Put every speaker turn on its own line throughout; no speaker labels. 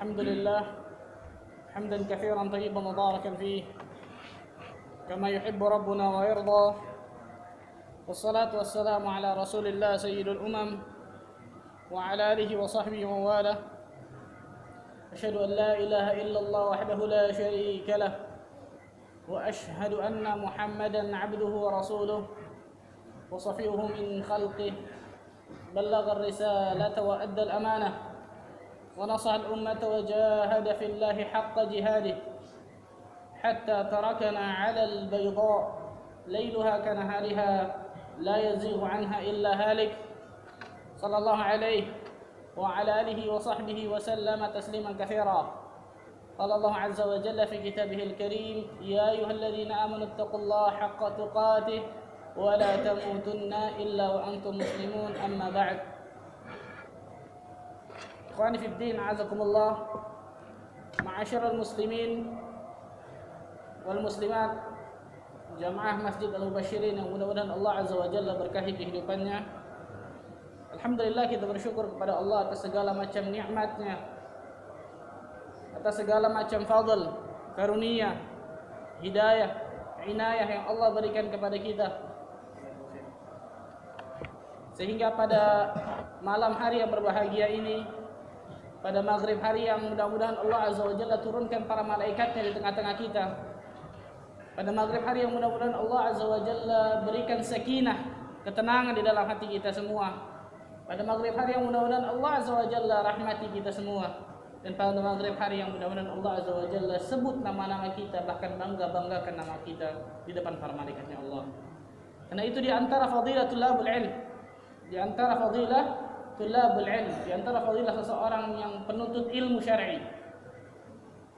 الحمد لله. حمدا كثيرا طيبا مباركا فيه. كما يحب ربنا ويرضى. والصلاة والسلام على رسول الله سيد الأمم وعلى آله وصحبه ومن والاه. أشهد أن لا إله إلا الله وحده لا شريك له. وأشهد أن محمدا عبده ورسوله. وصفيه من خلقه. بلغ الرسالة وأدى الأمانة. ونصح الأمة وجاهد في الله حق جهاده حتى تركنا على البيضاء ليلها كنهارها لا يزيغ عنها إلا هالك. صلى الله عليه وعلى آله وصحبه وسلم تسليما كثيرا. قال الله عز وجل في كتابه الكريم يا أيها الذين آمنوا اتقوا الله حق تقاته ولا تموتن إلا وأنتم مسلمون. أما بعد Ikhwani fi din, azakumullah. Ma'asyiral muslimin wal muslimat jamaah Masjid Al-Mubasyirin yang mudah-mudahan Allah Azza wa Jalla berkahi kehidupannya. Alhamdulillah kita bersyukur kepada Allah atas segala macam nikmatnya, atas segala macam fadl, karunia, hidayah, inayah yang Allah berikan kepada kita. Sehingga pada malam hari yang berbahagia ini pada maghrib hari yang mudah-mudahan Allah Azza wa Jalla turunkan para malaikatnya di tengah-tengah kita pada maghrib hari yang mudah-mudahan Allah Azza wa Jalla berikan sakinah, ketenangan di dalam hati kita semua. Pada maghrib hari yang mudah-mudahan Allah Azza wa Jalla rahmati kita semua. Dan pada maghrib hari yang mudah-mudahan Allah Azza wa Jalla sebut nama-nama kita, bahkan bangga-banggakan nama kita di depan para malaikatnya Allah. Karena itu di antara fadilah tulabul ilm. Di antara fadilah tulabul ilm. Di antara fadilah seseorang yang penuntut ilmu syar'i.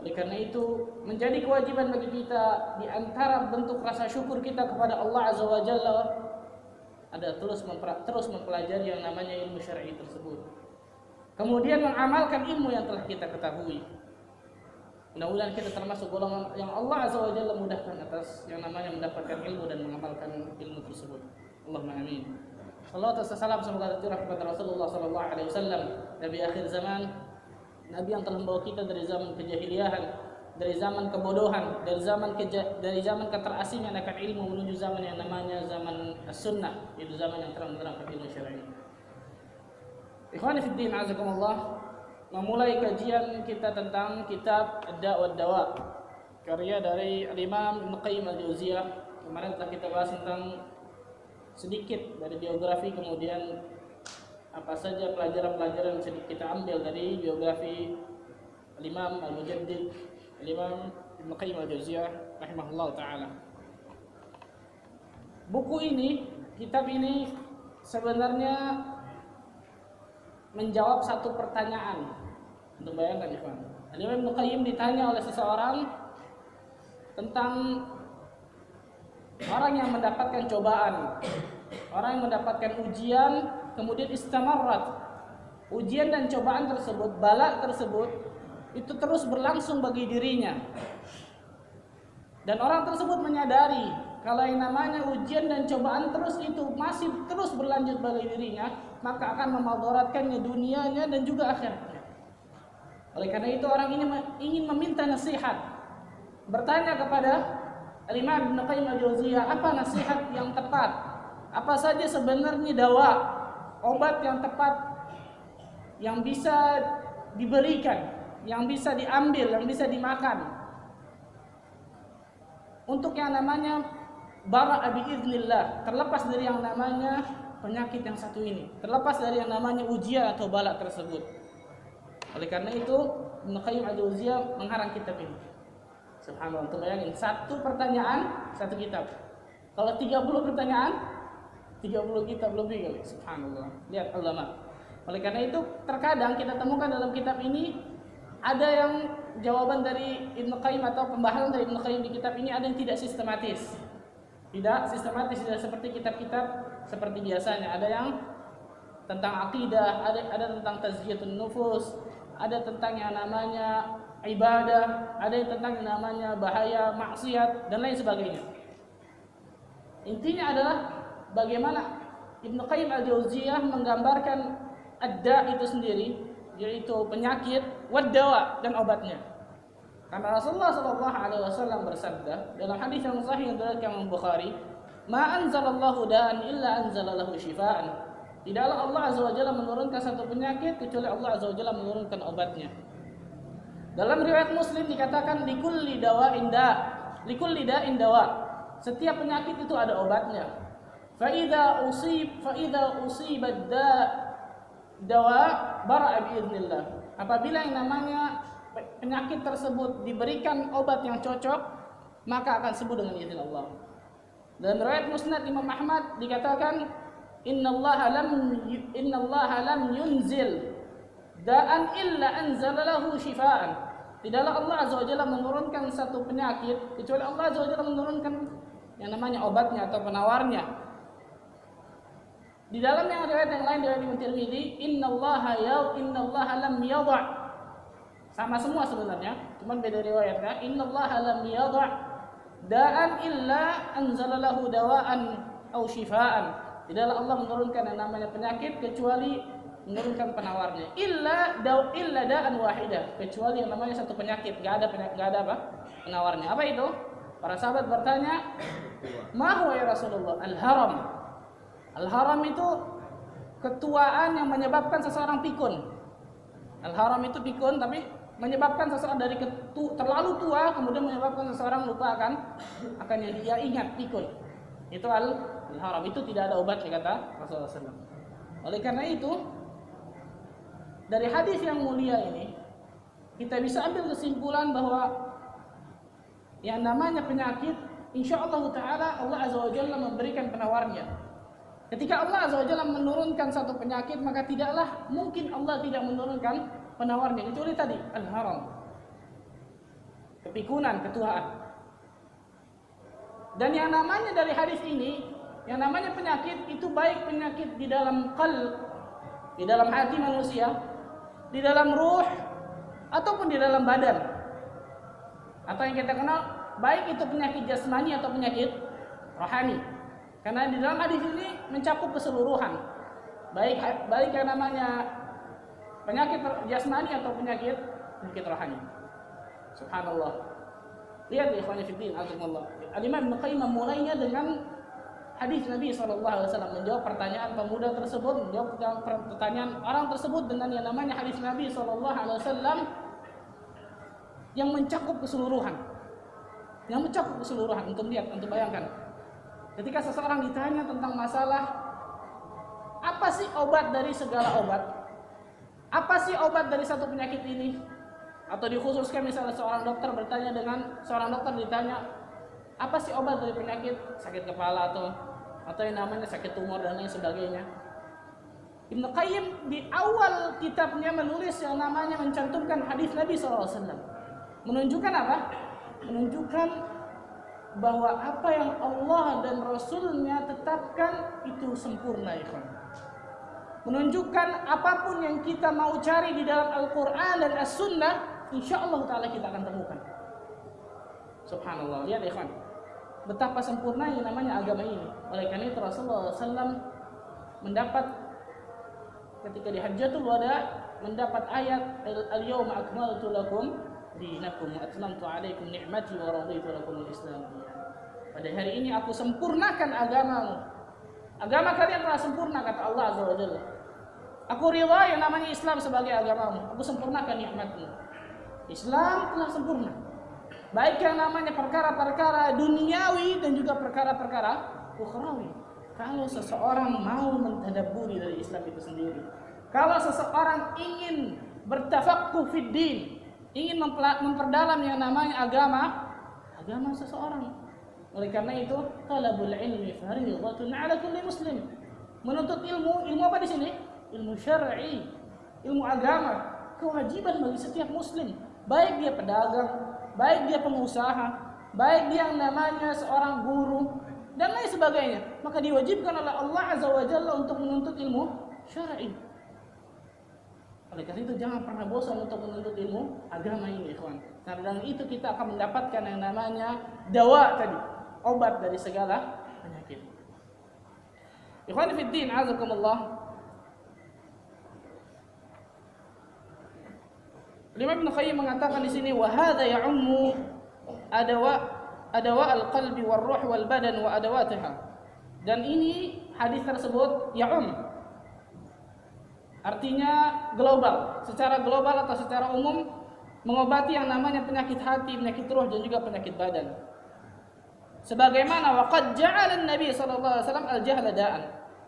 Oleh karena itu menjadi kewajiban bagi kita di antara bentuk rasa syukur kita kepada Allah Azza wa Jalla ada terus terus mempelajari yang namanya ilmu syar'i tersebut. Kemudian mengamalkan ilmu yang telah kita ketahui. Mudah-mudahan kita termasuk golongan yang Allah Azza wa Jalla mudahkan atas yang namanya mendapatkan ilmu dan mengamalkan ilmu tersebut. Allahumma amin. Allah salam semoga tercurah kepada Rasulullah sallallahu alaihi wasallam nabi akhir zaman Nabi yang telah membawa kita dari zaman kejahiliahan, dari zaman kebodohan, dari zaman keja dari zaman keterasingan akan ilmu menuju zaman yang namanya zaman sunnah, itu zaman yang terang menerangkan ilmu syar'i. Ikhwani fi din azakumullah, memulai kajian kita tentang kitab Ad-Da' wa Dawa karya dari Imam Ibnu Al-Jauziyah. Kemarin telah kita bahas tentang sedikit dari biografi kemudian apa saja pelajaran-pelajaran yang sedikit kita ambil dari biografi Imam Al-Mujaddid Imam Ibnu Qayyim Al-Jauziyah rahimahullah taala. Buku ini, kitab ini sebenarnya menjawab satu pertanyaan. Untuk bayangkan ikhwan. Imam Ibnu Qayyim ditanya oleh seseorang tentang orang yang mendapatkan cobaan, orang yang mendapatkan ujian kemudian istamarrat. Ujian dan cobaan tersebut balak tersebut itu terus berlangsung bagi dirinya. Dan orang tersebut menyadari kalau yang namanya ujian dan cobaan terus itu masih terus berlanjut bagi dirinya maka akan memadaratkannya dunianya dan juga akhiratnya. Oleh karena itu orang ini ingin meminta nasihat bertanya kepada Imam Ibnu Qayyim al-Jauziyah apa nasihat yang tepat apa saja sebenarnya dawa obat yang tepat yang bisa diberikan, yang bisa diambil, yang bisa dimakan. Untuk yang namanya bara biiznillah, terlepas dari yang namanya penyakit yang satu ini, terlepas dari yang namanya ujian atau balak tersebut. Oleh karena itu, Ibnu Qayyim al-Jauziyah mengarang kitab ini. Subhanallah, untuk bayangin satu pertanyaan, satu kitab. Kalau 30 pertanyaan, 30 kitab lebih kali. Subhanallah. Lihat ulama. Oleh karena itu terkadang kita temukan dalam kitab ini ada yang jawaban dari Ibnu Qayyim atau pembahasan dari Ibnu Qayyim di kitab ini ada yang tidak sistematis. Tidak sistematis tidak seperti kitab-kitab seperti biasanya. Ada yang tentang akidah, ada ada tentang tazkiyatun nufus, ada tentang yang namanya ibadah, ada yang tentang namanya bahaya maksiat dan lain sebagainya. Intinya adalah bagaimana Ibnu Qayyim al-Jauziyah menggambarkan ad-da itu sendiri, yaitu penyakit, wadawa dan obatnya. Karena Rasulullah Shallallahu Alaihi Wasallam bersabda dalam hadis yang sahih yang diriwayatkan Bukhari, "Ma anzalallahu da'an illa anzalalahu shifaan." Tidaklah Allah Azza wa Jalla menurunkan satu penyakit kecuali Allah Azza wa Jalla menurunkan obatnya. Dalam riwayat Muslim dikatakan likulli dawa'in da, likulli da'in dawa. Setiap penyakit itu ada obatnya. Fa idza usib fa idza usibad da dawa bara'a biiznillah. Apabila yang namanya penyakit tersebut diberikan obat yang cocok, maka akan sembuh dengan izin Allah. Dan riwayat Musnad Imam Ahmad dikatakan innallaha lam innallaha lam yunzil da'an illa anzala lahu shifaan. Tidaklah Allah Azza wa Jalla menurunkan satu penyakit kecuali Allah Azza wa Jalla menurunkan yang namanya obatnya atau penawarnya. Di dalam yang riwayat yang lain dari Imam Tirmidzi, innallaha ya innallaha lam yadha' sama semua sebenarnya, cuman beda riwayat ya. Innallaha lam yadha' da'an illa anzala lahu dawa'an au shifaan. Tidaklah Allah menurunkan yang namanya penyakit kecuali menurunkan penawarnya. Illa daw illa da'an wahida, kecuali yang namanya satu penyakit, enggak ada penyakit, enggak ada apa? Penawarnya. Apa itu? Para sahabat bertanya, "Ma huwa ya Rasulullah?" Al-haram. Al-haram itu ketuaan yang menyebabkan seseorang pikun. Al-haram itu pikun tapi menyebabkan seseorang dari ketu, terlalu tua kemudian menyebabkan seseorang lupa akan akan yang dia ingat pikun. Itu al haram itu tidak ada obatnya kata Rasulullah SAW. Oleh karena itu dari hadis yang mulia ini kita bisa ambil kesimpulan bahwa yang namanya penyakit insya Allah Taala Allah Azza wa Jalla memberikan penawarnya. Ketika Allah Azza wa Jalla menurunkan satu penyakit maka tidaklah mungkin Allah tidak menurunkan penawarnya kecuali tadi al-haram. Kepikunan, ketuaan. Dan yang namanya dari hadis ini yang namanya penyakit itu baik penyakit di dalam kal, di dalam hati manusia, di dalam ruh, ataupun di dalam badan. Atau yang kita kenal baik itu penyakit jasmani atau penyakit rohani. Karena di dalam hadis ini mencakup keseluruhan. Baik baik yang namanya penyakit jasmani atau penyakit penyakit rohani. Subhanallah. Lihat ya ikhwan fillah, Al-Imam Ibnu Qayyim memulainya dengan hadis Nabi SAW menjawab pertanyaan pemuda tersebut, menjawab pertanyaan orang tersebut dengan yang namanya hadis Nabi SAW yang mencakup keseluruhan. Yang mencakup keseluruhan. Untuk lihat, untuk bayangkan. Ketika seseorang ditanya tentang masalah apa sih obat dari segala obat? Apa sih obat dari satu penyakit ini? Atau dikhususkan misalnya seorang dokter bertanya dengan seorang dokter ditanya apa sih obat dari penyakit sakit kepala atau atau yang namanya sakit tumor dan lain sebagainya. Ibnu Qayyim di awal kitabnya menulis yang namanya mencantumkan hadis Nabi SAW. Menunjukkan apa? Menunjukkan bahwa apa yang Allah dan Rasulnya tetapkan itu sempurna ikhwan. Menunjukkan apa pun yang kita mau cari di dalam Al-Quran dan As-Sunnah, insya Allah Ta'ala kita akan temukan. Subhanallah, lihat ikhwan betapa sempurna yang namanya agama ini. Oleh karena itu Rasulullah SAW mendapat ketika di Hajjatul Wada mendapat ayat al-yawma akmaltu lakum dinakum wa atmamtu alaikum ni'mati wa raditu lakum al-islam Pada hari ini aku sempurnakan agamamu. Agama kalian telah sempurna kata Allah Azza wa Jalla. Aku rida yang namanya Islam sebagai agamamu. Aku sempurnakan nikmatmu. Islam telah sempurna baik yang namanya perkara-perkara duniawi dan juga perkara-perkara ukhrawi. Kalau seseorang mau mentadaburi dari Islam itu sendiri, kalau seseorang ingin bertafaqquh fid din, ingin memperdalam yang namanya agama, agama seseorang. Oleh karena itu, talabul ilmi fardhatun 'ala kulli muslim. Menuntut ilmu, ilmu apa di sini? Ilmu syar'i, ilmu agama, kewajiban bagi setiap muslim, baik dia pedagang, baik dia pengusaha, baik dia yang namanya seorang guru dan lain sebagainya, maka diwajibkan oleh Allah Azza wa Jalla untuk menuntut ilmu syar'i. Oleh karena itu jangan pernah bosan untuk menuntut ilmu agama ini, ikhwan. Karena dengan itu kita akan mendapatkan yang namanya dawa tadi, obat dari segala penyakit. Ikhwan fi din, azakumullah. Imam Ibnu Qayyim mengatakan di sini wa hadza ya'ummu adawa adawa al-qalbi war ruh wal badan wa adawatiha. Dan ini hadis tersebut ya'um. Artinya global, secara global atau secara umum mengobati yang namanya penyakit hati, penyakit roh dan juga penyakit badan. Sebagaimana waqad ja'ala Nabi sallallahu alaihi wasallam al-jahla da'an.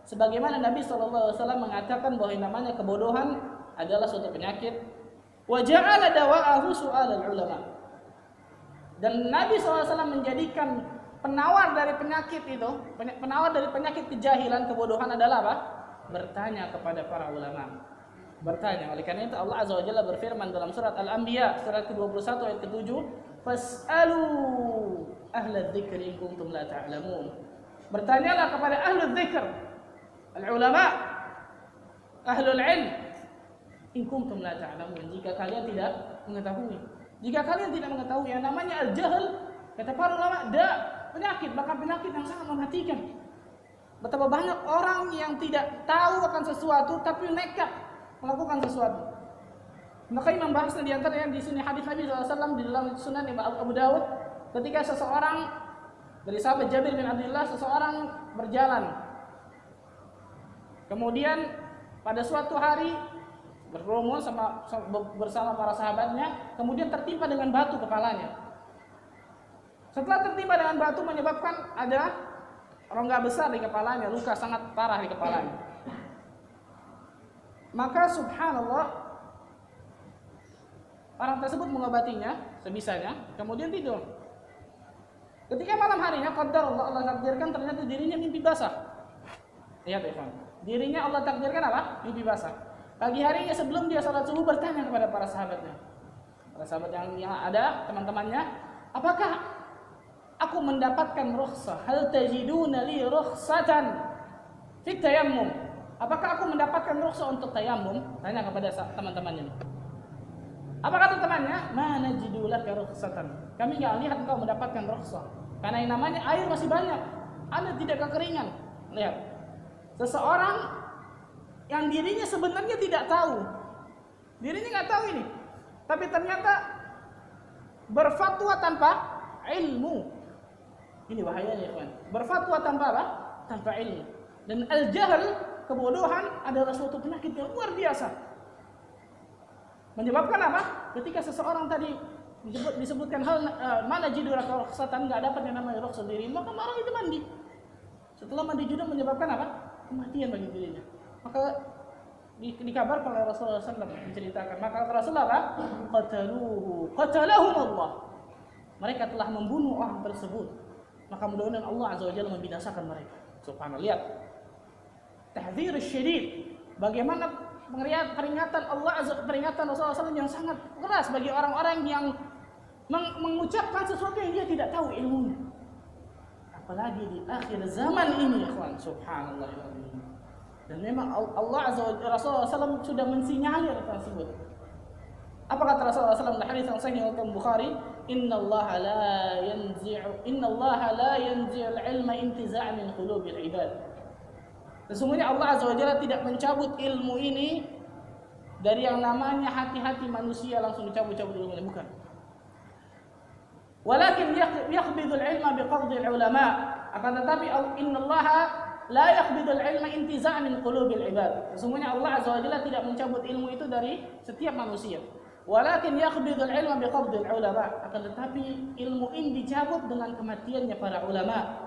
Sebagaimana Nabi sallallahu alaihi wasallam mengatakan bahwa yang namanya kebodohan adalah suatu penyakit Wa ja'ala dawa'ahu su'al ulama. Dan Nabi SAW menjadikan penawar dari penyakit itu, penawar dari penyakit kejahilan, kebodohan adalah apa? Bertanya kepada para ulama. Bertanya. Oleh karena itu Allah Azza wa Jalla berfirman dalam surat Al-Anbiya surat ke-21 ayat ke-7, "Fas'alu ahla dzikri in kuntum la ta'lamun." Bertanyalah kepada ahli dzikr, al-ulama, ahlul ilm, in kuntum la jika kalian tidak mengetahui. Jika kalian tidak mengetahui yang namanya al-jahl kata para ulama da penyakit bahkan penyakit yang sangat mematikan. Betapa banyak orang yang tidak tahu akan sesuatu tapi nekat melakukan sesuatu. Maka Imam antara yang di sini hadis Nabi SAW di dalam Sunan Abu Dawud ketika seseorang dari sahabat Jabir bin Abdullah seseorang berjalan. Kemudian pada suatu hari berkerumun sama, bersama para sahabatnya, kemudian tertimpa dengan batu kepalanya. Setelah tertimpa dengan batu menyebabkan ada rongga besar di kepalanya, luka sangat parah di kepalanya. Maka subhanallah orang tersebut mengobatinya sebisanya, kemudian tidur. Ketika malam harinya, qadar Allah, Allah takdirkan ternyata dirinya mimpi basah. Lihat ya, Dirinya Allah takdirkan apa? Mimpi basah. Pagi harinya sebelum dia sholat subuh bertanya kepada para sahabatnya. Para sahabat yang, yang ada, teman-temannya, apakah aku mendapatkan rukhsah? Hal tajiduna li rukhsatan fit tayammum? Apakah aku mendapatkan rukhsah untuk tayammum? Tanya kepada teman-temannya. Apa kata temannya? Mana jidulah ke rukhsatan? Kami nggak lihat engkau mendapatkan rukhsah. Karena yang namanya air masih banyak. Anda tidak kekeringan. Lihat. Seseorang yang dirinya sebenarnya tidak tahu. Dirinya nggak tahu ini. Tapi ternyata berfatwa tanpa ilmu. Ini bahayanya, kawan. Berfatwa tanpa apa? Tanpa ilmu. Dan al-jahl, kebodohan adalah suatu penyakit yang luar biasa. Menyebabkan apa? Ketika seseorang tadi disebut, disebutkan hal uh, mana jidul kesatan nggak dapat yang namanya roh sendiri, maka orang itu mandi. Setelah mandi juga menyebabkan apa? Kematian bagi dirinya. Maka di, dikabarkan oleh Rasulullah SAW menceritakan maka Rasulullah qataluhu qatalahum Allah mereka telah membunuh orang tersebut. Maka mudah-mudahan Allah azza wajalla membinasakan mereka. Subhanallah lihat. Tahdzir syadid. Bagaimana peringatan Allah azza peringatan Rasulullah SAW yang sangat keras bagi orang-orang yang meng mengucapkan sesuatu yang dia tidak tahu ilmunya. Apalagi di akhir zaman ini kawan subhanallah dan memang Allah Azza wa Rasulullah SAW sudah mensinyalir tersebut. Apa kata Rasulullah SAW dalam hadis yang sahih oleh Bukhari? Inna Allah la yanzi'u Inna Allah la yanzi'u al-ilma intiza' min qulubil ibad. Sesungguhnya Allah Azza wa Jalla tidak mencabut ilmu ini dari yang namanya hati-hati manusia langsung dicabut-cabut ilmu ini bukan. Walakin yaqbidul ilma biqabdil ulama. Akan tetapi Allah la yaqbidul ilma intiza'a min qulubil ibad. Sesungguhnya Allah Azza wa Jalla tidak mencabut ilmu itu dari setiap manusia. Walakin yaqbidul ilma biqabdil ulama. Akan tetapi ilmu ini dicabut dengan kematiannya para ulama.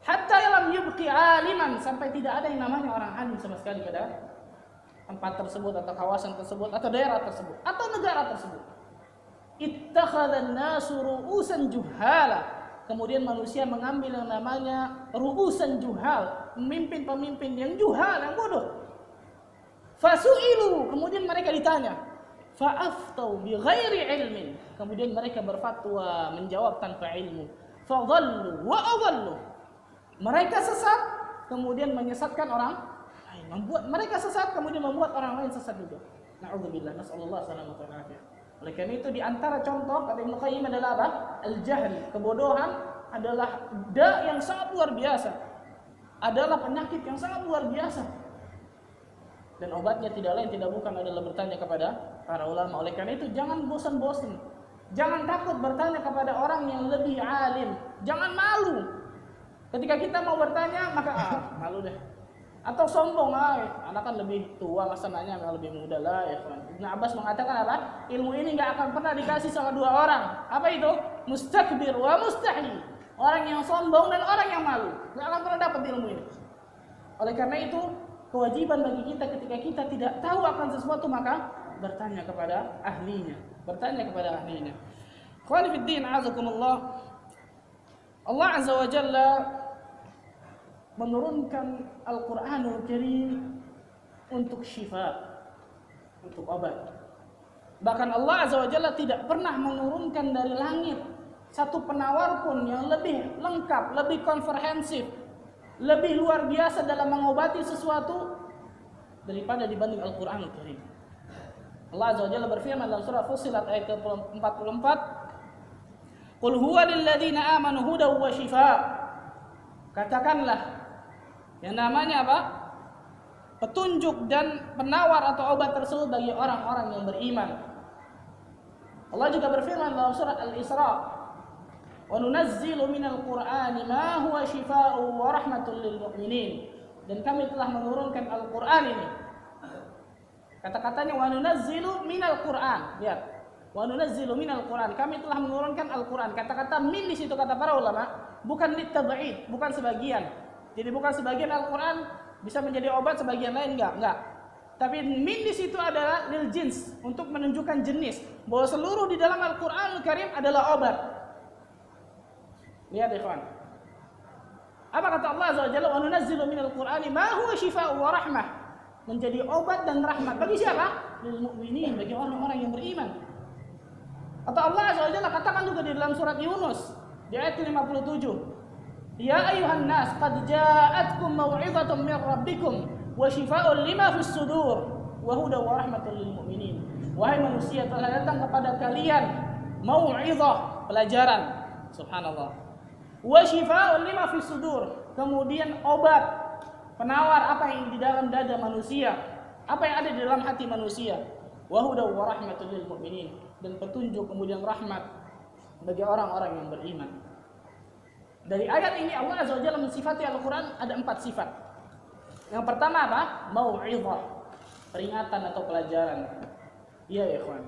Hatta lam yubqi aliman sampai tidak ada yang namanya orang alim sama sekali pada tempat tersebut atau kawasan tersebut atau daerah tersebut atau negara tersebut. Ittakhadhan nasu ru'usan juhala kemudian manusia mengambil yang namanya ruusan juhal, pemimpin-pemimpin yang juhal, yang bodoh. Fasu'ilu, kemudian mereka ditanya. Fa'aftau bi ghairi ilmin. Kemudian mereka berfatwa, menjawab tanpa ilmu. Fadhallu wa adhallu. Mereka sesat, kemudian menyesatkan orang lain. Membuat mereka sesat, kemudian membuat orang lain sesat juga. Na'udzubillah, nasallallahu alaihi wasallam. Oleh karena itu di antara contoh kata Ibnu Qayyim adalah apa? Al-jahl, kebodohan adalah da yang sangat luar biasa. Adalah penyakit yang sangat luar biasa. Dan obatnya tidak lain tidak bukan adalah bertanya kepada para ulama. Oleh karena itu jangan bosan-bosan. Jangan takut bertanya kepada orang yang lebih alim. Jangan malu. Ketika kita mau bertanya maka ah, malu deh. Atau sombong, ah, anak kan lebih tua masa nanya yang lebih muda lah ya Ibn Abbas mengatakan apa? Ilmu ini nggak akan pernah dikasih sama dua orang. Apa itu? Mustakbir wa mustahi. Orang yang sombong dan orang yang malu. Nggak akan pernah dapat ilmu ini. Oleh karena itu, kewajiban bagi kita ketika kita tidak tahu akan sesuatu maka bertanya kepada ahlinya. Bertanya kepada ahlinya. Khawanifiddin azakumullah. Allah Azza wa Jalla menurunkan Al-Qur'anul Karim untuk syifa, untuk obat. Bahkan Allah Azza wa Jalla tidak pernah menurunkan dari langit satu penawar pun yang lebih lengkap, lebih komprehensif, lebih luar biasa dalam mengobati sesuatu daripada dibanding Al-Qur'anul Karim. Allah Azza wa Jalla berfirman dalam surah Fussilat ayat ke-44, "Qul huwa lil ladzina amanu hudaw wa shifa." Katakanlah yang namanya apa? Petunjuk dan penawar atau obat tersebut bagi orang-orang yang beriman. Allah juga berfirman dalam surat Al-Isra, "Wa nunazzilu minal Qur'ani ma huwa shifaa'un wa mu'minin." Dan kami telah menurunkan Al-Qur'an ini. Kata-katanya wa nunazzilu minal Qur'an. Lihat. Wa nunazzilu minal Qur'an. Kami telah menurunkan Al-Qur'an. Kata-kata min di situ kata para ulama bukan litab'id, bukan sebagian. Jadi bukan sebagian Al-Quran bisa menjadi obat, sebagian lain enggak, enggak. Tapi min di situ adalah lil jins untuk menunjukkan jenis bahwa seluruh di dalam Al-Quran Al-Karim adalah obat. Lihat ikhwan. Apa kata Allah Azza wa Jalla wa nunazzilu minal Qur'ani ma huwa shifaa'un wa rahmah. Menjadi obat dan rahmat bagi siapa? Lil mu'minin, bagi orang-orang yang beriman. Atau Allah Azza wa katakan juga di dalam surat Yunus di ayat 57. Qad ja'atkum mau'izatun min rabbikum wa shifaa'un lima fis sudur wa huda wa rahmatun lil mu'minin. Wahai manusia telah datang kepada kalian mau'izah, pelajaran. Subhanallah. Wa shifaa'un lima sudur. Kemudian obat, penawar apa yang di dalam dada manusia, apa yang ada di dalam hati manusia. Wa huda wa rahmatun lil mu'minin dan petunjuk kemudian rahmat bagi orang-orang yang beriman. Dari ayat ini Allah Azza wa Jalla mensifati Al-Quran ada empat sifat. Yang pertama apa? Mau'izah. Peringatan atau pelajaran. Iya ya kawan.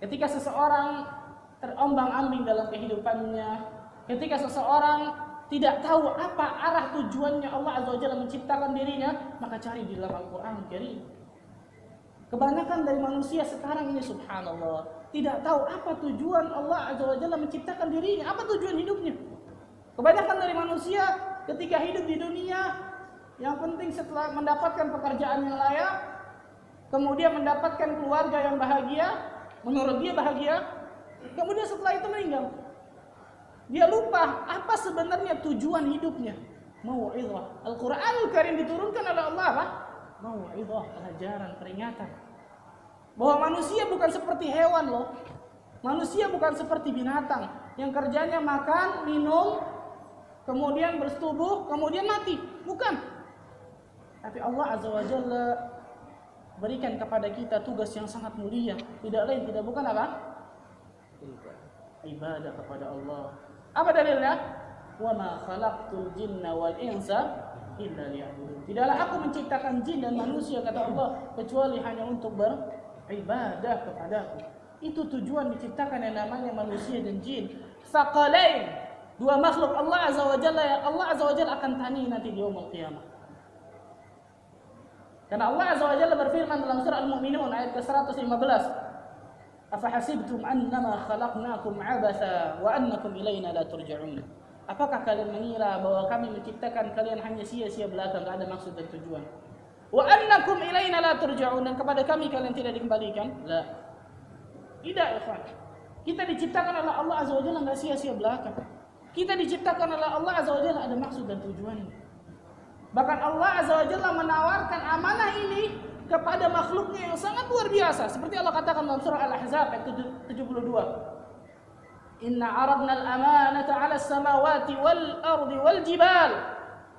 Ketika seseorang terombang-ambing dalam kehidupannya, ketika seseorang tidak tahu apa arah tujuannya Allah Azza wa Jalla menciptakan dirinya, maka cari di dalam Al-Quran Karim. Kebanyakan dari manusia sekarang ini subhanallah tidak tahu apa tujuan Allah Azza wa Jalla menciptakan dirinya, apa tujuan hidupnya. Kebanyakan dari manusia ketika hidup di dunia yang penting setelah mendapatkan pekerjaan yang layak, kemudian mendapatkan keluarga yang bahagia, menurut dia bahagia, kemudian setelah itu meninggal. Dia lupa apa sebenarnya tujuan hidupnya. Mau'izah. Al-Qur'anul Karim diturunkan oleh Allah apa? Mau'izah, pelajaran, peringatan. Bahwa manusia bukan seperti hewan loh. Manusia bukan seperti binatang yang kerjanya makan, minum, kemudian bersetubuh, kemudian mati. Bukan. Tapi Allah Azza wa Jalla berikan kepada kita tugas yang sangat mulia. Tidak lain, tidak bukan apa? Ibadah kepada Allah. Apa dalilnya? Wa ma khalaqtul jinna wal insa illa liya'budun. Tidaklah aku menciptakan jin dan manusia kata Allah kecuali hanya untuk beribadah kepadaku. Itu tujuan diciptakan yang namanya manusia dan jin. Thaqalain dua makhluk Allah Azza wa Jalla ya Allah Azza wa Jalla akan tanya nanti di yaumul qiyamah. Karena Allah Azza wa Jalla berfirman dalam surah Al-Mu'minun ayat ke-115. Afahasibtum annama khalaqnakum abatha wa annakum ilaina la turja'un. Apakah kalian mengira bahwa kami menciptakan kalian hanya sia-sia belaka, tidak ada maksud dan tujuan? Wa annakum ilaina la turja'un dan kepada kami kalian tidak dikembalikan? La. Tidak, ikhwan. Kita diciptakan oleh Allah Azza wa Jalla enggak sia-sia belaka. Kita diciptakan oleh Allah Azza wa Jalla ada maksud dan tujuan. Bahkan Allah Azza wa Jalla menawarkan amanah ini kepada makhluknya yang sangat luar biasa. Seperti Allah katakan dalam surah Al-Ahzab ayat 72. Inna aradna al-amanata 'ala as-samawati wal ardi wal jibal.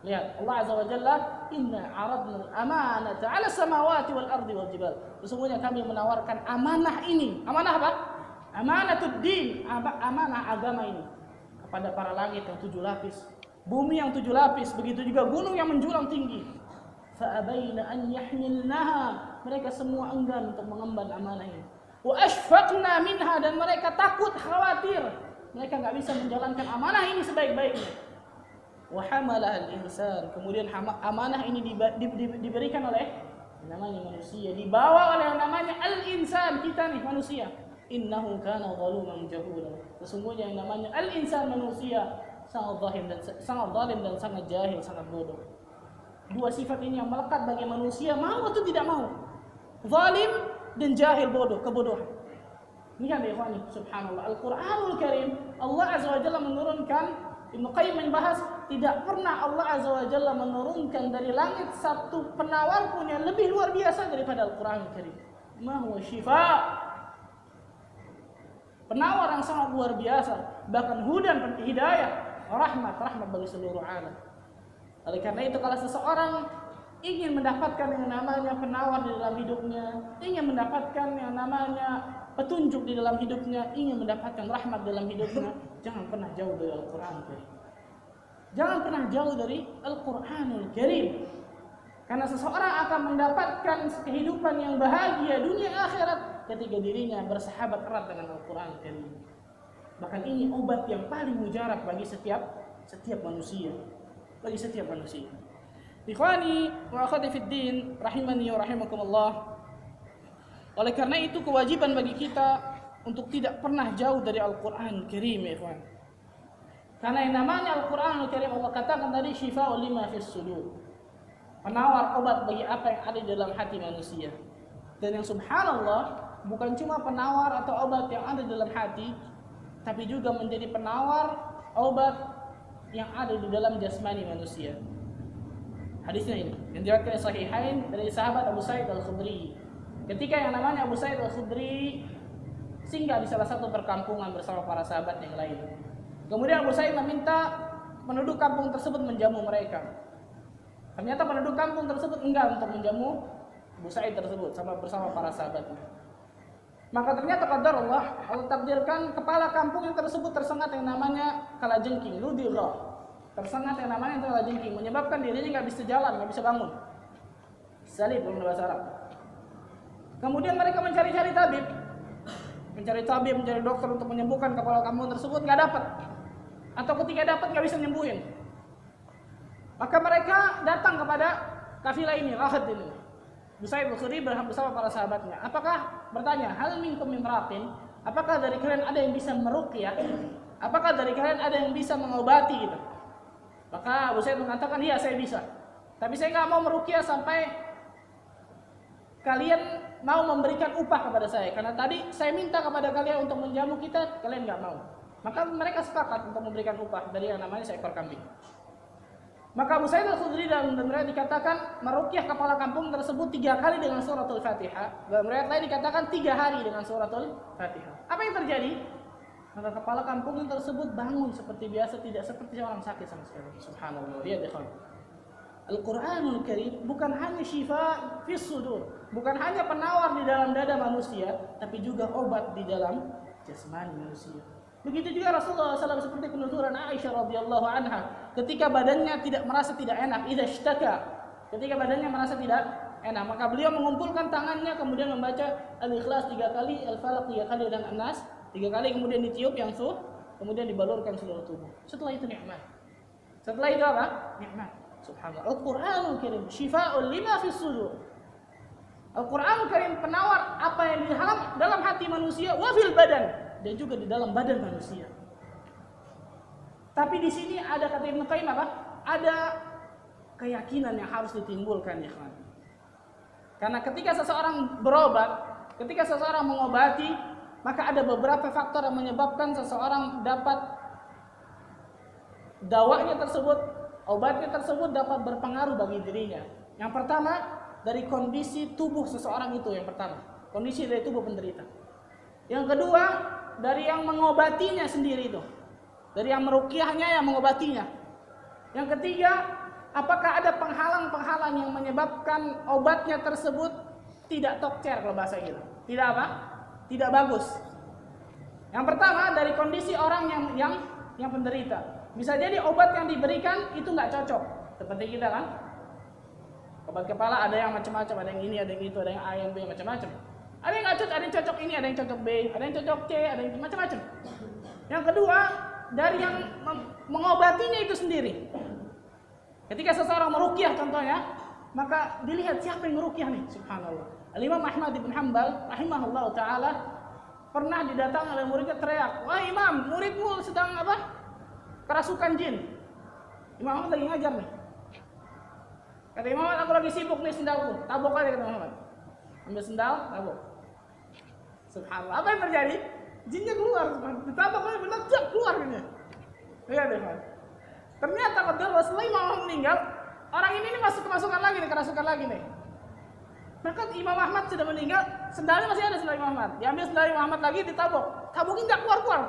Lihat, Allah Azza wa Jalla inna aradna al-amanata 'ala samawati wal ardi wal jibal. Sesungguhnya kami menawarkan amanah ini. Amanah apa? Amanatud din, amanah agama ini kepada para langit yang tujuh lapis, bumi yang tujuh lapis, begitu juga gunung yang menjulang tinggi. Fa'abaina an yahmilnaha. Mereka semua enggan untuk mengemban amanah ini. Wa ashfaqna minha dan mereka takut, khawatir. Mereka nggak bisa menjalankan amanah ini sebaik-baiknya wahamalah insan kemudian amanah ini di, di, di, diberikan oleh namanya manusia dibawa oleh namanya al insan kita nih manusia innahu kana zaluman jahula. Sesungguhnya yang namanya al insan manusia sangat zalim dan sangat zalim dan sangat jahil sangat bodoh. Dua sifat ini yang melekat bagi manusia mau atau tidak mau. Zalim dan jahil bodoh kebodohan. Ini kan ya subhanallah. Al-Quranul Karim Allah Azza wa Jalla menurunkan Ibnu Qayyim membahas tidak pernah Allah Azza wa Jalla menurunkan dari langit satu penawar pun yang lebih luar biasa daripada Al-Qur'an Karim. Ma huwa syifa. Penawar yang sangat luar biasa, bahkan hudan hidayah, rahmat, rahmat bagi seluruh alam. Oleh karena itu kalau seseorang ingin mendapatkan yang namanya penawar di dalam hidupnya, ingin mendapatkan yang namanya petunjuk di dalam hidupnya, ingin mendapatkan rahmat dalam hidupnya, jangan pernah jauh dari Al-Quran Jangan pernah jauh dari Al-Quranul Karim. Karena seseorang akan mendapatkan kehidupan yang bahagia dunia akhirat ketika dirinya bersahabat erat dengan Al-Quran. Bahkan ini obat yang paling mujarab bagi setiap setiap manusia. Bagi setiap manusia. Ikhwani wa akhwati fid din rahimani wa rahimakumullah. Oleh karena itu kewajiban bagi kita untuk tidak pernah jauh dari Al-Quran Karim ya ikhwan. Karena yang namanya Al-Quran Karim Allah katakan tadi syifa lima fis sudur. Penawar obat bagi apa yang ada di dalam hati manusia. Dan yang subhanallah bukan cuma penawar atau obat yang ada dalam hati, tapi juga menjadi penawar obat yang ada di dalam jasmani manusia. Hadisnya ini yang diriwayatkan sahihain dari sahabat Abu Sa'id Al-Khudri. Ketika yang namanya Abu Sa'id Al-Khudri singgah di salah satu perkampungan bersama para sahabat yang lain. Kemudian Abu Sa'id meminta penduduk kampung tersebut menjamu mereka. Ternyata penduduk kampung tersebut enggan untuk menjamu Abu Sa'id tersebut sama bersama para sahabatnya. Maka ternyata pada Allah, Allah takdirkan kepala kampung yang tersebut tersengat yang namanya kalajengking, ludira. Tersengat yang namanya kalajengking, menyebabkan dirinya nggak bisa jalan, nggak bisa bangun. Salib dalam bahasa Arab. Kemudian mereka mencari-cari tabib, mencari tabib, mencari dokter untuk menyembuhkan kepala kamu tersebut nggak dapat. Atau ketika dapat nggak bisa nyembuhin. Maka mereka datang kepada kafilah ini, Rahad ini. Busaid Bukhari bersama para sahabatnya. Apakah bertanya, hal minkum mimratin? Apakah dari kalian ada yang bisa meruqyah? Apakah dari kalian ada yang bisa mengobati gitu? Maka Abu Said mengatakan, iya saya bisa. Tapi saya nggak mau meruqyah sampai kalian mau memberikan upah kepada saya karena tadi saya minta kepada kalian untuk menjamu kita kalian nggak mau maka mereka sepakat untuk memberikan upah dari yang namanya seekor kambing maka Abu Sa'id al-Khudri dalam riwayat dikatakan merukyah kepala kampung tersebut tiga kali dengan suratul Fatihah. Dalam riwayat lain dikatakan tiga hari dengan suratul Fatihah. Apa yang terjadi? Maka kepala kampung tersebut bangun seperti biasa, tidak seperti orang sakit sama sekali. Subhanallah. Lihat ya Al-Quranul Karim bukan hanya syifa fis sudur, bukan hanya penawar di dalam dada manusia, tapi juga obat di dalam jasmani manusia. Begitu juga Rasulullah SAW seperti penuturan Aisyah radhiyallahu anha, ketika badannya tidak merasa tidak enak, idza ketika badannya merasa tidak enak, maka beliau mengumpulkan tangannya kemudian membaca Al-Ikhlas tiga kali, Al-Falaq tiga kali dan An-Nas tiga kali kemudian ditiup yang suh, kemudian dibalurkan seluruh tubuh. Setelah itu nikmat. Setelah itu apa? Nikmat. Subhanallah. Al-Qur'anul Karim syifa'ul lima fis sudur. Al-Qur'anul Karim penawar apa yang di dalam hati manusia wa fil badan dan juga di dalam badan manusia. Tapi di sini ada kata Ibnu Qayyim apa? Ada keyakinan yang harus ditimbulkan ya kan. Karena ketika seseorang berobat, ketika seseorang mengobati, maka ada beberapa faktor yang menyebabkan seseorang dapat dawanya tersebut obatnya tersebut dapat berpengaruh bagi dirinya. Yang pertama, dari kondisi tubuh seseorang itu yang pertama. Kondisi dari tubuh penderita. Yang kedua, dari yang mengobatinya sendiri itu. Dari yang merukiahnya yang mengobatinya. Yang ketiga, apakah ada penghalang-penghalang yang menyebabkan obatnya tersebut tidak tokcer kalau bahasa kita? Tidak apa? Tidak bagus. Yang pertama dari kondisi orang yang yang yang penderita. Bisa jadi obat yang diberikan itu nggak cocok. Seperti kita kan. Obat kepala ada yang macam-macam, ada yang ini, ada yang itu, ada yang A, yang B, macam-macam. Ada yang cocok, ada yang cocok ini, ada yang cocok B, ada yang cocok C, ada yang macam-macam. Yang kedua, dari yang mengobatinya itu sendiri. Ketika seseorang merukyah contohnya, maka dilihat siapa yang merukyah nih, subhanallah. Al-Imam Ahmad bin Hanbal rahimahullah taala pernah didatangi oleh muridnya teriak, "Wah Imam, muridmu sedang apa? kerasukan jin. Imam Ahmad lagi ngajar nih. Kata Imam Ahmad, aku lagi sibuk nih sendalku. Tabok aja kata Imam Ahmad. Ambil sendal, tabok. Subhanallah. Apa yang terjadi? Jinnya keluar. Ditabok aja benar, cek keluar ini. Lihat deh, Pak. Ternyata kalau setelah Imam Ahmad meninggal, orang ini, ini masuk kemasukan lagi nih, kerasukan lagi nih. Maka Imam Ahmad sudah meninggal, sendalnya masih ada sendal Imam Ahmad. Diambil sendal Imam Ahmad lagi, ditabok. Taboknya nggak keluar-keluar.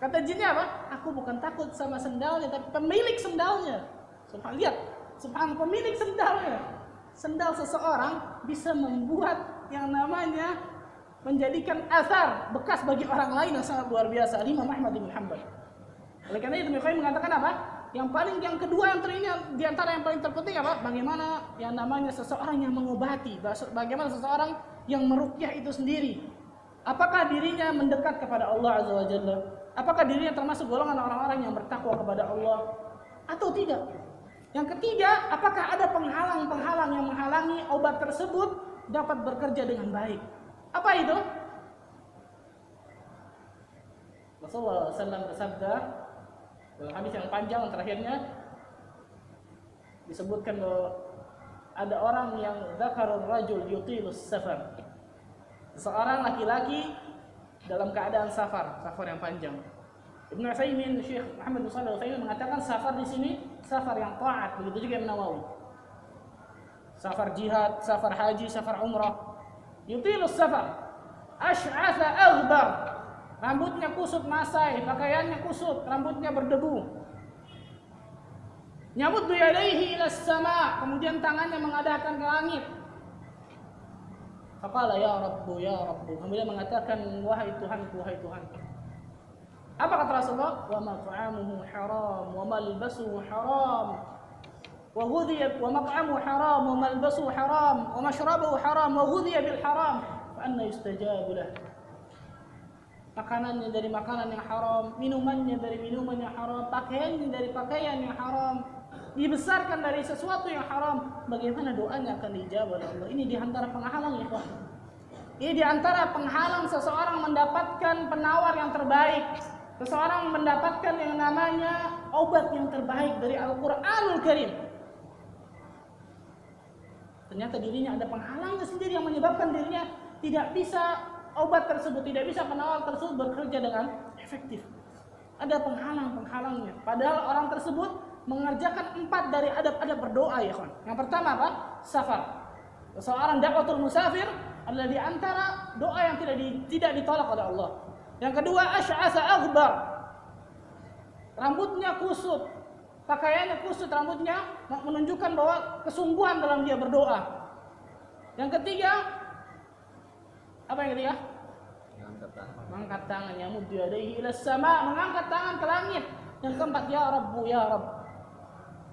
Kata jinnya apa? Aku bukan takut sama sendalnya, tapi pemilik sendalnya. Subhan lihat, subhan pemilik sendalnya. Sendal seseorang bisa membuat yang namanya menjadikan asar bekas bagi orang lain yang sangat luar biasa. Imam Ahmad bin Hanbal. Oleh karena itu mereka mengatakan apa? Yang paling yang kedua yang terini di antara yang paling terpenting apa? Bagaimana yang namanya seseorang yang mengobati, bagaimana seseorang yang merukyah itu sendiri. Apakah dirinya mendekat kepada Allah Azza wa Jalla? Apakah dirinya termasuk golongan orang-orang yang bertakwa kepada Allah atau tidak? Yang ketiga, apakah ada penghalang-penghalang yang menghalangi obat tersebut dapat bekerja dengan baik? Apa itu? Rasulullah SAW bersabda dalam hadis yang panjang terakhirnya disebutkan bahwa ada orang yang zakarul rajul yutilus safar. Seorang laki-laki dalam keadaan safar, safar yang panjang. Ibnu Utsaimin, Syekh Muhammad bin Shalih Utsaimin mengatakan safar di sini safar yang taat, begitu juga Imam Nawawi. Safar jihad, safar haji, safar umrah. Yutilus safar. Ash'atha aghbar. Rambutnya kusut masai, pakaiannya kusut, rambutnya berdebu. Nyabut biyadaihi ila sama, kemudian tangannya mengadahkan ke langit. Faqala ya Rabbu ya Rabbu. Kemudian mengatakan wahai Tuhanku wahai Tuhan. Apa kata Rasulullah? Wa mat'amuhu haram wa malbasuhu haram. Haram wa mashrabuhu haram wa ghudhiya bil haram. Fa anna yustajabu lah. Makanannya dari makanan yang haram, minumannya dari minuman yang haram, pakaiannya dari pakaian yang haram, dibesarkan dari sesuatu yang haram, bagaimana doanya akan dijawab oleh Allah? Ini di antara penghalang ya Pak. Ini di antara penghalang seseorang mendapatkan penawar yang terbaik. Seseorang mendapatkan yang namanya obat yang terbaik dari Al-Quranul Karim. Ternyata dirinya ada penghalangnya sendiri yang menyebabkan dirinya tidak bisa obat tersebut, tidak bisa penawar tersebut bekerja dengan efektif. Ada penghalang-penghalangnya. Padahal orang tersebut mengerjakan empat dari adab-adab berdoa ya kawan. Yang pertama apa? Safar. Seorang dakwatul musafir adalah di antara doa yang tidak di, tidak ditolak oleh Allah. Yang kedua asy'asa aghbar. Rambutnya kusut. Pakaiannya kusut rambutnya menunjukkan bahwa kesungguhan dalam dia berdoa. Yang ketiga apa yang ketiga? Mengangkat tangan. Mengangkat tangan. Ila sama, mengangkat tangan ke langit. Yang keempat ya Rabbu ya Rabb.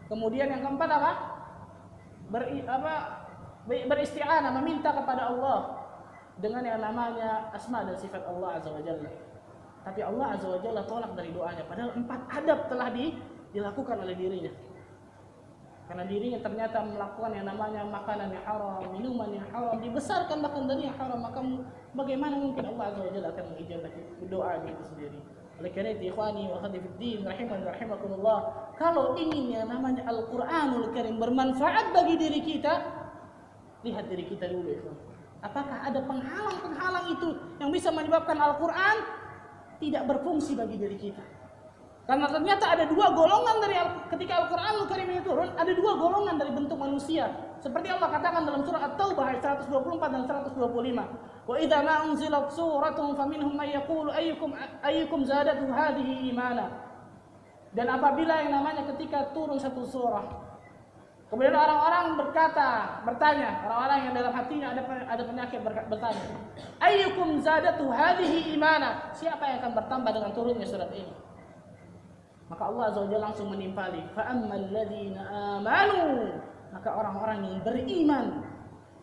Kemudian yang keempat apa? Ber, apa? Beristi'anah, meminta kepada Allah dengan yang namanya asma dan sifat Allah Azza wa Jalla. Tapi Allah Azza wa Jalla tolak dari doanya. Padahal empat adab telah di, dilakukan oleh dirinya. Karena dirinya ternyata melakukan yang namanya makanan yang haram, minuman yang haram, dibesarkan bahkan dari yang haram, maka bagaimana mungkin Allah Azza wa Jalla akan mengijabah doa itu sendiri. Oleh karena itu ikhwani wa khadifuddin rahiman rahimakumullah, kalau ingin yang namanya Al-Qur'anul Karim bermanfaat bagi diri kita, lihat diri kita dulu ikhwan. Apakah ada penghalang-penghalang itu yang bisa menyebabkan Al-Qur'an tidak berfungsi bagi diri kita? Karena ternyata ada dua golongan dari ketika Al-Qur'anul Karim ini turun, ada dua golongan dari bentuk manusia. Seperti Allah katakan dalam surah At-Taubah ayat 124 dan 125. Wa idza ma unzilat suratun faminhum may yaqulu ayyukum ayyukum zadatu hadhihi imana. Dan apabila yang namanya ketika turun satu surah, Kemudian orang-orang berkata, bertanya, orang-orang yang dalam hatinya ada ada penyakit bertanya, "Ayyukum zadatu hadhihi imana?" Siapa yang akan bertambah dengan turunnya surat ini? Maka Allah Azza wa langsung menimpali, "Fa ammal ladzina amanu" Maka orang-orang yang beriman,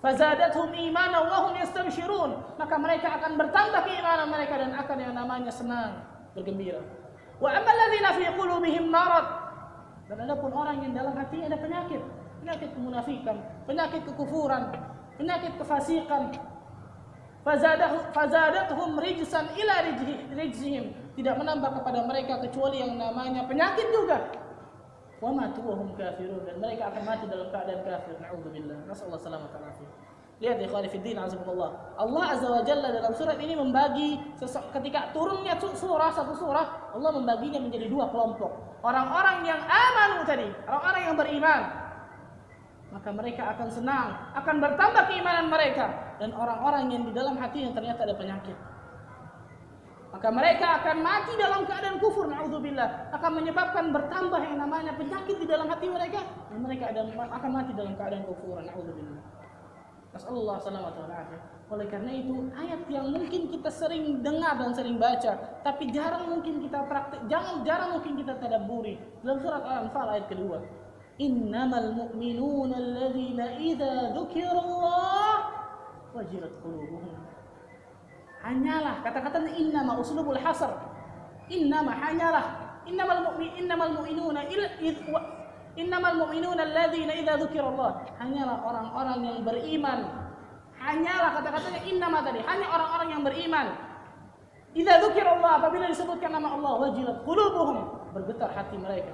fazadathum imana wa hum yastabshirun. Maka mereka akan bertambah keimanan mereka dan akan yang namanya senang, bergembira. Wa ammal ladzina fi qulubihim marad dan ada pun orang yang dalam hatinya ada penyakit, penyakit kemunafikan, penyakit kekufuran, penyakit kefasikan. Fazadathum rijsan ila rijzihim. Tidak menambah kepada mereka kecuali yang namanya penyakit juga. Wa matu wa hum kafirun dan mereka akan mati dalam keadaan kafir. Nauzubillah. Nasallahu alaihi wasallam. Lihat ya ikhwan fiddin azakumullah. Allah azza wa jalla dalam surat ini membagi ketika turunnya surah satu surah, Allah membaginya menjadi dua kelompok. Orang-orang yang aman tadi, orang-orang yang beriman. Maka mereka akan senang, akan bertambah keimanan mereka dan orang-orang yang di dalam hati yang ternyata ada penyakit. Maka mereka akan mati dalam keadaan kufur, naudzubillah. Akan menyebabkan bertambah yang namanya penyakit di dalam hati mereka dan mereka akan mati dalam keadaan kufur, naudzubillah. Nasallallahu selamat Oleh karena itu ayat yang mungkin kita sering dengar dan sering baca, tapi jarang mungkin kita praktik, jangan jarang mungkin kita tadabburi. Dalam surat Al-Anfal ayat kedua. Innamal mu'minuna alladhina idza dzukirallah wajilat qulubuhum. Hanyalah kata-kata innama uslubul hasr. Innama hanyalah innamal mu'min innamal mu'minuna Innamal mu'minuna alladzina idza dzukirallah. Hanyalah orang-orang yang beriman. Hanyalah kata-katanya innama tadi, hanya orang-orang yang beriman. Idza dzukirallah apabila disebutkan nama Allah wajilat qulubuhum, bergetar hati mereka.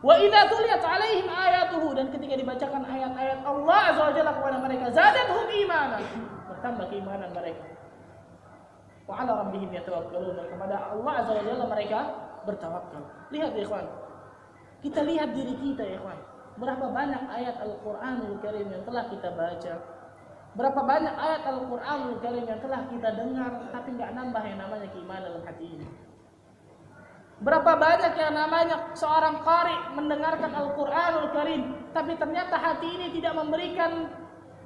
Wa idza tuliyat alaihim ayatuhu dan ketika dibacakan ayat-ayat Allah azza wa jalla kepada mereka, zadatuhum imanan. Bertambah keimanan mereka. Wa ala rabbihim yatawakkalun dan kepada Allah azza wa jalla mereka bertawakal. Lihat ya ikhwan, kita lihat diri kita ya kawan. Berapa banyak ayat Al-Quranul Karim yang telah kita baca. Berapa banyak ayat Al-Quranul Karim yang telah kita dengar. Tapi nggak nambah yang namanya keimanan dalam hati ini. Berapa banyak yang namanya seorang qari mendengarkan Al-Quranul Karim. Tapi ternyata hati ini tidak memberikan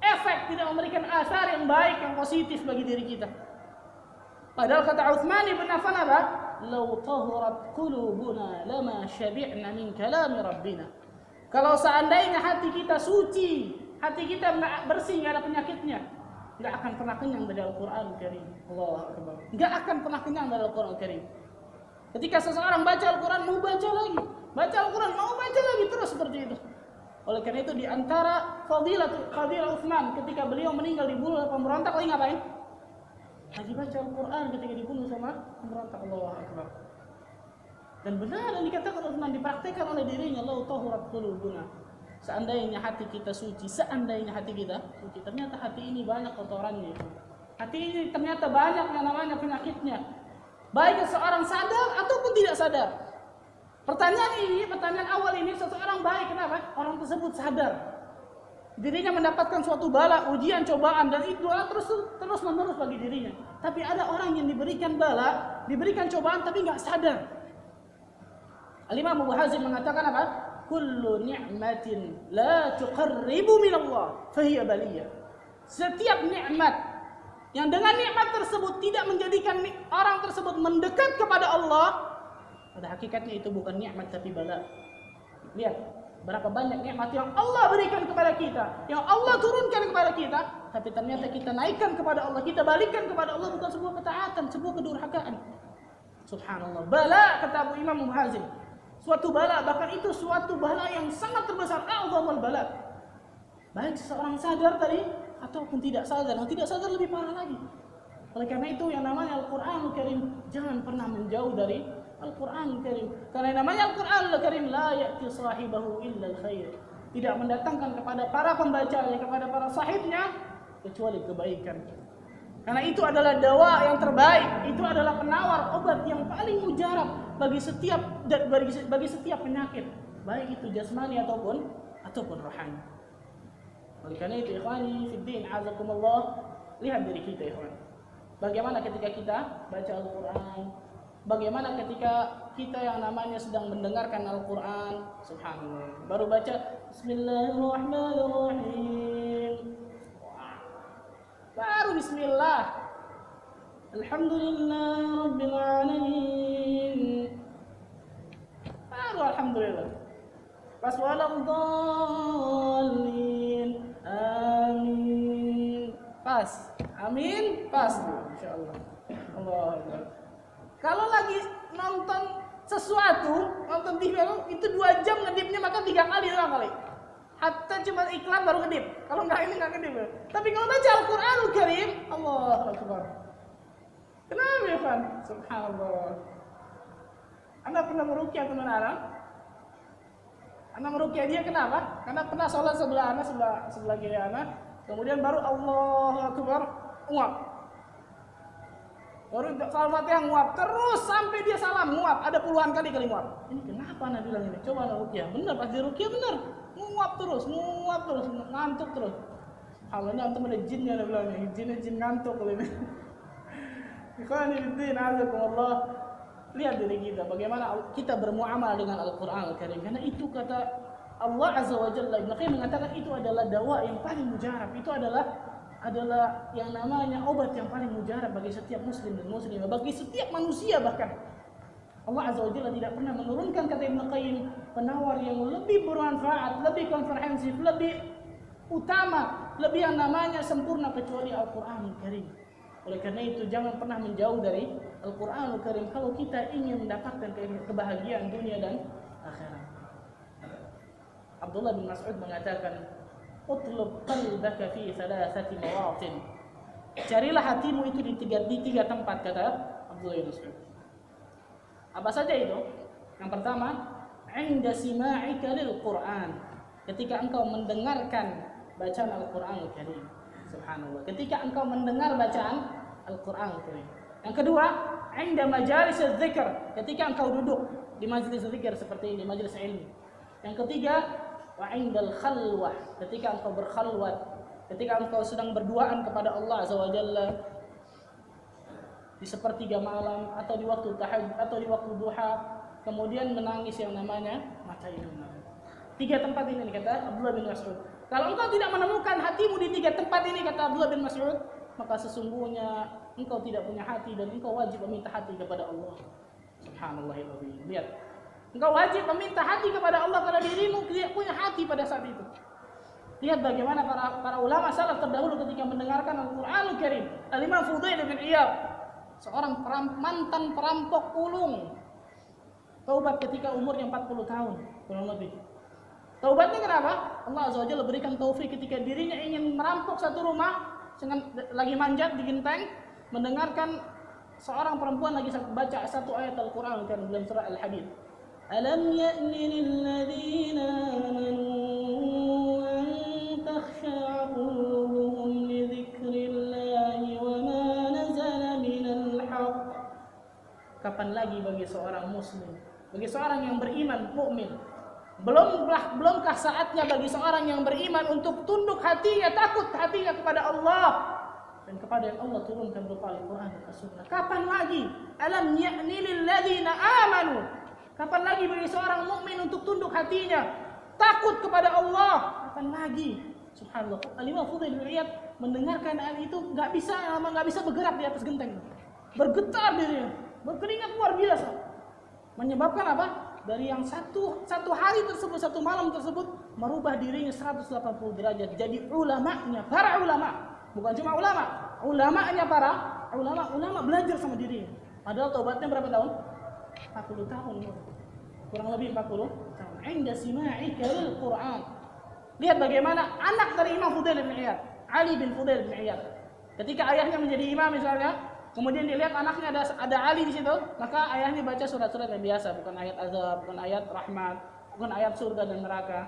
efek, tidak memberikan asar yang baik, yang positif bagi diri kita. Padahal kata Uthman ibn Affan apa? "Lau tahurat qulubuna lama syabi'na min kalami rabbina." Kalau seandainya hati kita suci, hati kita bersih, nggak ada penyakitnya, nggak akan pernah kenyang dari Al-Quran Karim. Allah Akbar. Nggak akan pernah kenyang dari Al-Quran Karim. Ketika seseorang baca Al-Quran, mau baca lagi. Baca Al-Quran, mau baca lagi. Terus seperti itu. Oleh karena itu di antara fadilah fadilah Utsman ketika beliau meninggal di bulan pemberontak lagi ngapain? Lagi baca Al-Quran ketika dibunuh sama pemberontak Allah Akbar. Dan benar yang dikatakan Utsman dipraktekkan oleh dirinya Allah tahurat qulubuna. Seandainya hati kita suci, seandainya hati kita suci, ternyata hati ini banyak kotorannya. Hati ini ternyata banyak yang namanya penyakitnya. Baik seorang sadar ataupun tidak sadar. Pertanyaan ini, pertanyaan awal ini seseorang baik kenapa? Orang tersebut sadar dirinya mendapatkan suatu bala, ujian, cobaan dan itu terus terus menerus bagi dirinya. Tapi ada orang yang diberikan bala, diberikan cobaan tapi nggak sadar. Al-Imam Abu Hazim mengatakan apa? Kullu ni'matin la tuqarribu min Allah fahiya baliyah. Setiap nikmat yang dengan nikmat tersebut tidak menjadikan orang tersebut mendekat kepada Allah, pada hakikatnya itu bukan nikmat tapi bala. Lihat, Berapa banyak nikmat yang Allah berikan kepada kita, yang Allah turunkan kepada kita, tapi ternyata kita naikkan kepada Allah, kita balikkan kepada Allah bukan sebuah ketaatan, sebuah kedurhakaan. Subhanallah. Bala kata Abu Imam Muhazim. Suatu bala, bahkan itu suatu bala yang sangat terbesar. A'zamul bala. Baik seseorang sadar tadi ataupun tidak sadar. Yang tidak sadar lebih parah lagi. Oleh karena itu yang namanya Al-Quran Al-Karim jangan pernah menjauh dari Al-Quran Karim. Karena namanya Al-Quran Al-Karim la ya'ti sahibahu illa khair. Tidak mendatangkan kepada para pembacanya, kepada para sahibnya kecuali kebaikan. Karena itu adalah dawa yang terbaik, itu adalah penawar obat yang paling mujarab bagi setiap bagi, bagi setiap penyakit, baik itu jasmani ataupun ataupun rohani. Oleh karena itu ikhwani fiddin azakumullah, lihat diri kita ikhwan. Bagaimana ketika kita baca Al-Qur'an, bagaimana ketika kita yang namanya sedang mendengarkan Al-Quran? Subhanallah. Baru baca Bismillahirrahmanirrahim. Baru Bismillah. Alhamdulillah Baru Alhamdulillah. Pas waladhalin Amin. Pas. Amin Pas. Insya Allah. Allah Kalau lagi nonton sesuatu, nonton TV itu dua jam ngedipnya maka tiga kali doang kali. Hatta cuma iklan baru ngedip. Kalau nggak ini nggak ngedip. Tapi kalau baca Al-Quranul Karim, Allah Akbar. Kenapa ya Fan? Subhanallah. Anda pernah merukyah teman anak? Anda merukyah dia kenapa? Karena pernah sholat sebelah anak, sebelah sebelah kiri anak. Kemudian baru Allah Akbar, uap. Baru salam Fatihah nguap terus sampai dia salam nguap. Ada puluhan kali kali nguap. Ini kenapa Nabi bilang ini? Coba rukyah. Benar pas di rukyah benar. Nguap terus, nguap terus, ngantuk terus. Kalau ini antum ada jinnya Nabi bilang ini. Jinnya jin ngantuk kalau ini. Ikhwan fillah, Allah. Lihat diri kita bagaimana kita bermuamalah dengan Al-Qur'an Al-Karim. Karena itu kata Allah Azza wa Jalla mengatakan itu adalah dawa yang paling mujarab. Itu adalah adalah yang namanya obat yang paling mujarab bagi setiap muslim dan muslimah, bagi setiap manusia bahkan. Allah Azza wa Jalla tidak pernah menurunkan kata Ibn Qayyim penawar yang lebih bermanfaat, lebih komprehensif, lebih utama, lebih yang namanya sempurna kecuali Al-Qur'an Al Karim. Oleh karena itu jangan pernah menjauh dari Al-Qur'an Al Karim kalau kita ingin mendapatkan kebahagiaan dunia dan akhirat. Abdullah bin Mas'ud mengatakan utlub qalbaka fi thalathati mawatin. Carilah hatimu itu di tiga, di tiga tempat kata Abdullah bin Mas'ud. Apa saja itu? Yang pertama, inda sima'ika lil Qur'an. Ketika engkau mendengarkan bacaan Al-Qur'an Al-Karim. Subhanallah. Ketika engkau mendengar bacaan Al-Qur'an Al-Karim. Yang kedua, inda majalis dzikr. Ketika engkau duduk di majelis zikir seperti ini, majelis ilmu. Yang ketiga, wa indal khalwah ketika engkau berkhalwat ketika engkau sedang berduaan kepada Allah azza wa jalla di sepertiga malam atau di waktu tahajud atau di waktu duha kemudian menangis yang namanya mata ini tiga tempat ini kata Abdullah bin Mas'ud. Kalau engkau tidak menemukan hatimu di tiga tempat ini kata Abdullah bin Mas'ud maka sesungguhnya engkau tidak punya hati dan engkau wajib meminta hati kepada Allah. Subhanallah lihat Engkau wajib meminta hati kepada Allah karena dirimu tidak punya hati pada saat itu. Lihat bagaimana para para ulama salaf terdahulu ketika mendengarkan Al-Qur'anul Karim. Al-Imam Fudail bin Iyad, seorang peram, mantan perampok ulung. Taubat ketika umurnya 40 tahun, kurang lebih. Taubatnya kenapa? Allah Azza wa berikan taufik ketika dirinya ingin merampok satu rumah, dengan lagi manjat di genteng, mendengarkan seorang perempuan lagi baca satu ayat Al-Qur'an dalam surah Al-Hadid. ألم يأن للذين آمنوا أن تخشع قلوبهم لذكر الله وما نزل من الحق Kapan lagi bagi seorang muslim, bagi seorang yang beriman, mukmin, belumkah belumkah saatnya bagi seorang yang beriman untuk tunduk hatinya, takut hatinya kepada Allah dan kepada yang Allah turunkan berupa Al-Quran dan As-Sunnah. Kapan lagi? Alam ya'ni lil amanu Kapan lagi bagi seorang mukmin untuk tunduk hatinya, takut kepada Allah? Kapan lagi? Subhanallah. Al-Imam Fudail bin Iyad mendengarkan ayat itu nggak bisa nggak bisa bergerak di atas genteng. Bergetar dirinya, berkeringat luar biasa. Menyebabkan apa? Dari yang satu satu hari tersebut, satu malam tersebut merubah dirinya 180 derajat jadi ulamanya, para ulama. Bukan cuma ulama, ulamanya para ulama, ulama belajar sama dirinya. Padahal tobatnya berapa tahun? 40 tahun kurang lebih 40 tahun. Inda sima'ika lil Quran. Lihat bagaimana anak dari Imam Fudail bin Iyad Ali bin Fudail bin Iyad. Ketika ayahnya menjadi imam misalnya kemudian dilihat anaknya ada ada Ali di situ maka ayahnya baca surat-surat yang biasa. Bukan ayat azab bukan ayat rahmat bukan ayat surga dan neraka.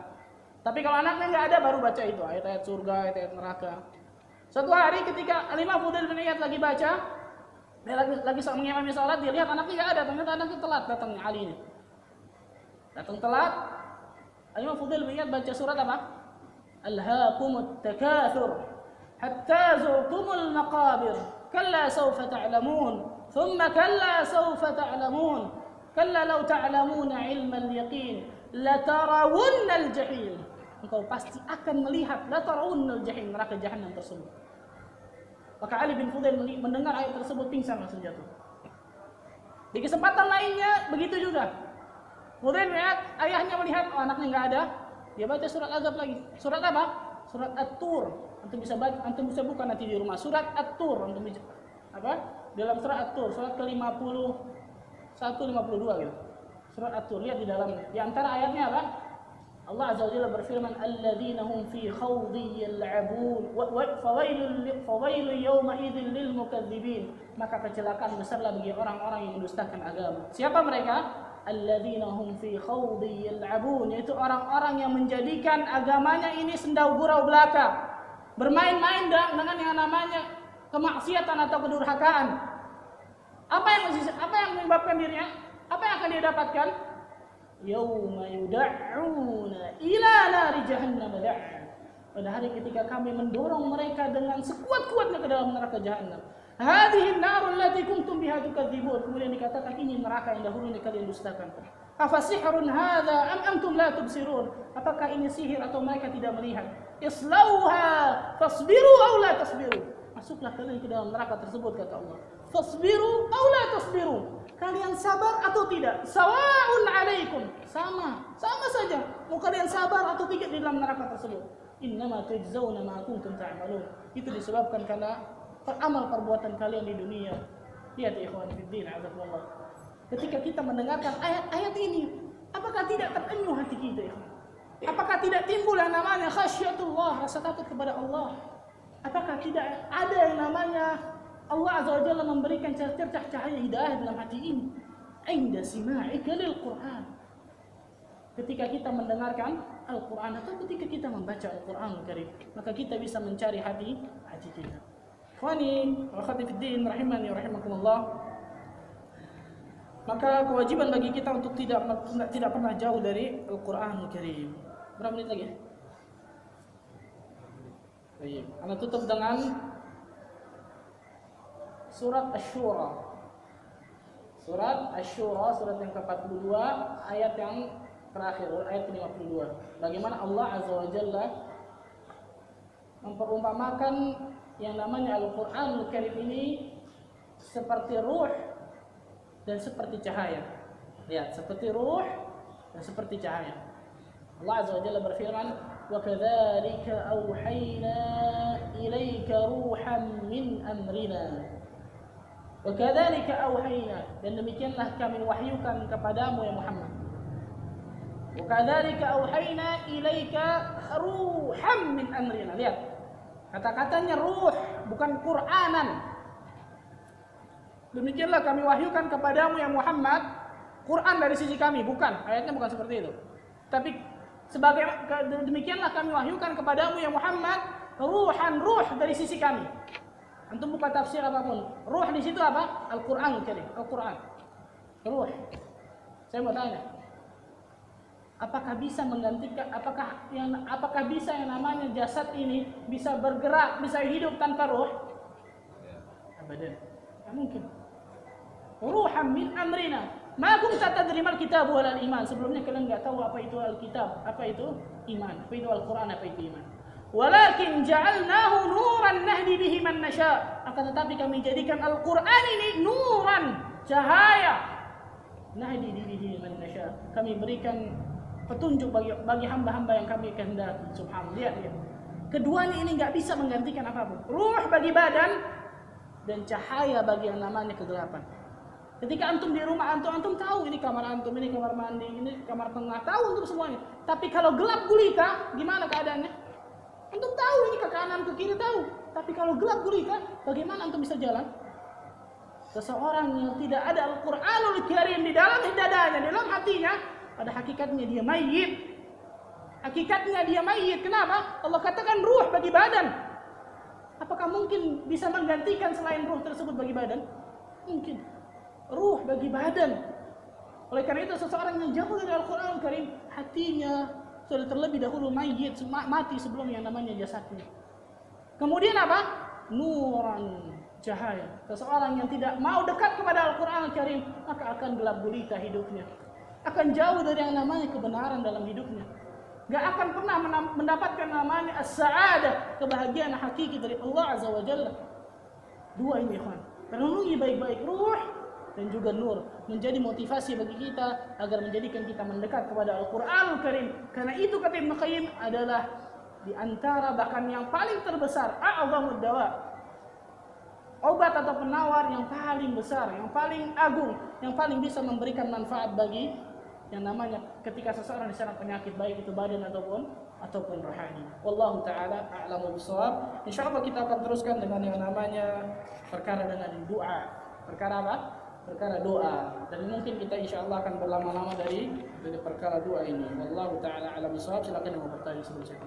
Tapi kalau anaknya nggak ada baru baca itu. Ayat-ayat surga ayat-ayat neraka. Suatu hari ketika Imam Fudail bin Iyad lagi baca dia lagi lagi mengimami sholat, dia lihat anaknya nggak ada, ternyata anaknya telat datangnya Ali ini. Datang telat. Imam Fudail bin baca surat apa? Alhaakumut takathur hatta zurtumul maqabir. Kalla sawfa ta'lamun. Thumma kalla sawfa ta'lamun. Kalla law ta'lamuna ilmal yaqin latarawunnal jahim. Engkau pasti akan melihat latarawunnal jahim neraka jahanam tersebut. Maka Ali bin Fudail mendengar ayat tersebut pingsan langsung jatuh. Di kesempatan lainnya begitu juga. Fudail melihat ayahnya melihat oh, anaknya nggak ada, dia baca surat azab lagi. Surat apa? Surat At-Tur. Antum bisa baca, antum bisa buka nanti di rumah. Surat At-Tur antum bisa apa? Dalam surat At-Tur, surat ke-50 152 gitu. Surat At-Tur lihat di dalamnya. Di antara ayatnya apa? Allah Azza wa Jalla berfirman alladzina hum fi khawdi yal'abun. Wa fawailul fawailul yawma idzil lil mukadzibin maka kecelakaan besarlah bagi orang-orang yang mendustakan agama. Siapa mereka? Alladzina hum fi khawdi yal'abun. Yaitu orang-orang yang menjadikan agamanya ini sendau gurau belaka. Bermain-main dengan yang namanya kemaksiatan atau kedurhakaan. Apa yang apa yang menyebabkan dirinya? Apa yang akan dia dapatkan yauma yud'una ila nari jahannam pada hari ketika kami mendorong mereka dengan sekuat-kuatnya ke dalam neraka jahanam hadhihi narul lati kuntum biha tukadzibun. Kemudian dikatakan ini neraka yang dahulu ini kalian dustakan. Apa sihrun hadza am antum la tubsirun? Apakah ini sihir atau mereka tidak melihat? Islauha fasbiru aw la tasbiru. Masuklah kalian ke dalam neraka tersebut kata Allah fasbiru aw la tasbiru Kalian sabar atau tidak? Sawaun alaikum. Sama, sama saja. Mau kalian sabar atau tidak di dalam neraka tersebut. Innama tujzauna ma kuntum ta'malun. Itu disebabkan karena peramal perbuatan kalian di dunia. Lihat ikhwan fiddin, azakumullah. Ketika kita mendengarkan ayat-ayat ini, apakah tidak terenyuh hati kita, ikhwan? Apakah tidak timbul yang namanya khasyatullah, rasa takut kepada Allah? Apakah tidak ada yang namanya Allah Azza wa Jalla memberikan cercah cahaya hidayah dalam hati ini. Inda sima'ika lil Qur'an. Ketika kita mendengarkan Al-Quran atau ketika kita membaca Al-Quran Karim, maka kita bisa mencari hati hati kita. Khani wa rahimani rahimakumullah. Maka kewajiban bagi kita untuk tidak tidak pernah jauh dari Al-Quran Karim. Berapa menit lagi? Baik, Anda tutup dengan surat Asy-Syura. Surat Asy-Syura surat yang ke-42 ayat yang terakhir ayat ke-52. Bagaimana Allah Azza wa Jalla memperumpamakan yang namanya Al-Qur'an Al-Karim ini seperti ruh dan seperti cahaya. Lihat, seperti ruh dan seperti cahaya. Allah Azza wa Jalla berfirman, "Wa kadzalika auhayna ilaika ruhan min amrina." Wa kadzalika auhayna dan demikianlah kami wahyukan kepadamu ya Muhammad. Wa kadzalika auhayna ilaika ruham min amrina. Lihat. Kata-katanya ruh bukan Qur'anan. Demikianlah kami wahyukan kepadamu ya Muhammad Quran dari sisi kami, bukan. Ayatnya bukan seperti itu. Tapi sebagai demikianlah kami wahyukan kepadamu ya Muhammad ruhan ruh dari sisi kami. Antum buka tafsir apa pun. Ruh di situ apa? Al-Qur'an Karim. Al-Qur'an. Ruh. Saya mau tanya. Apakah bisa menggantikan apakah yang apakah bisa yang namanya jasad ini bisa bergerak, bisa hidup tanpa ruh? Abadan. Tidak mungkin. Ruham min amrina. Ma kunta tadri mal kitab wal iman. Sebelumnya kalian enggak tahu apa itu Alkitab, apa itu iman, apa itu Al-Qur'an, apa itu iman. Walakin ja'alnahu nuran nahdi bihi man nasha. Akan tetapi kami jadikan Al-Qur'an ini nuran, cahaya. Nahdi bihi man nasha. Kami berikan petunjuk bagi bagi hamba-hamba yang kami kehendaki. Subhanallah. Lihat, lihat. Keduanya ini nggak bisa menggantikan apa pun. Ruh bagi badan dan cahaya bagi yang namanya kegelapan. Ketika antum di rumah antum, antum tahu ini kamar antum, ini kamar mandi, ini kamar tengah, tahu untuk semuanya. Tapi kalau gelap gulita, gimana keadaannya? Antum tahu ini ke kanan ke kiri tahu. Tapi kalau gelap gulita, bagaimana antum bisa jalan? Seseorang yang tidak ada Al-Qur'anul Karim di dalam dadanya, di dalam hatinya, pada hakikatnya dia mayit. Hakikatnya dia mayit. Kenapa? Allah katakan ruh bagi badan. Apakah mungkin bisa menggantikan selain ruh tersebut bagi badan? Mungkin. Ruh bagi badan. Oleh karena itu seseorang yang jauh dari Al-Quran Karim, hatinya sudah terlebih dahulu mayit mati sebelum yang namanya jasadnya. Kemudian apa? Nuran, cahaya. Seseorang yang tidak mau dekat kepada Al-Quran Al-Karim, maka akan gelap gulita hidupnya. Akan jauh dari yang namanya kebenaran dalam hidupnya. Gak akan pernah mendapatkan namanya as-sa'adah, kebahagiaan hakiki dari Allah Azza wa Jalla. Dua ini ikhwan. Penuhi baik-baik ruh dan juga nur menjadi motivasi bagi kita agar menjadikan kita mendekat kepada Al-Qur'anul Karim. Karena itu kata Ibnu Qayyim adalah di antara bahkan yang paling terbesar a'zamud dawa. Obat atau penawar yang paling besar, yang paling agung, yang paling bisa memberikan manfaat bagi yang namanya ketika seseorang diserang penyakit baik itu badan ataupun ataupun rohani. Wallahu taala a'lamu bishawab. Insyaallah kita akan teruskan dengan yang namanya perkara dengan doa. Perkara apa? Perkara doa. Dan mungkin kita insyaallah akan berlama-lama dari dari perkara doa ini. Wallahu taala a'lam. Silakan yang mau bertanya sebelum saya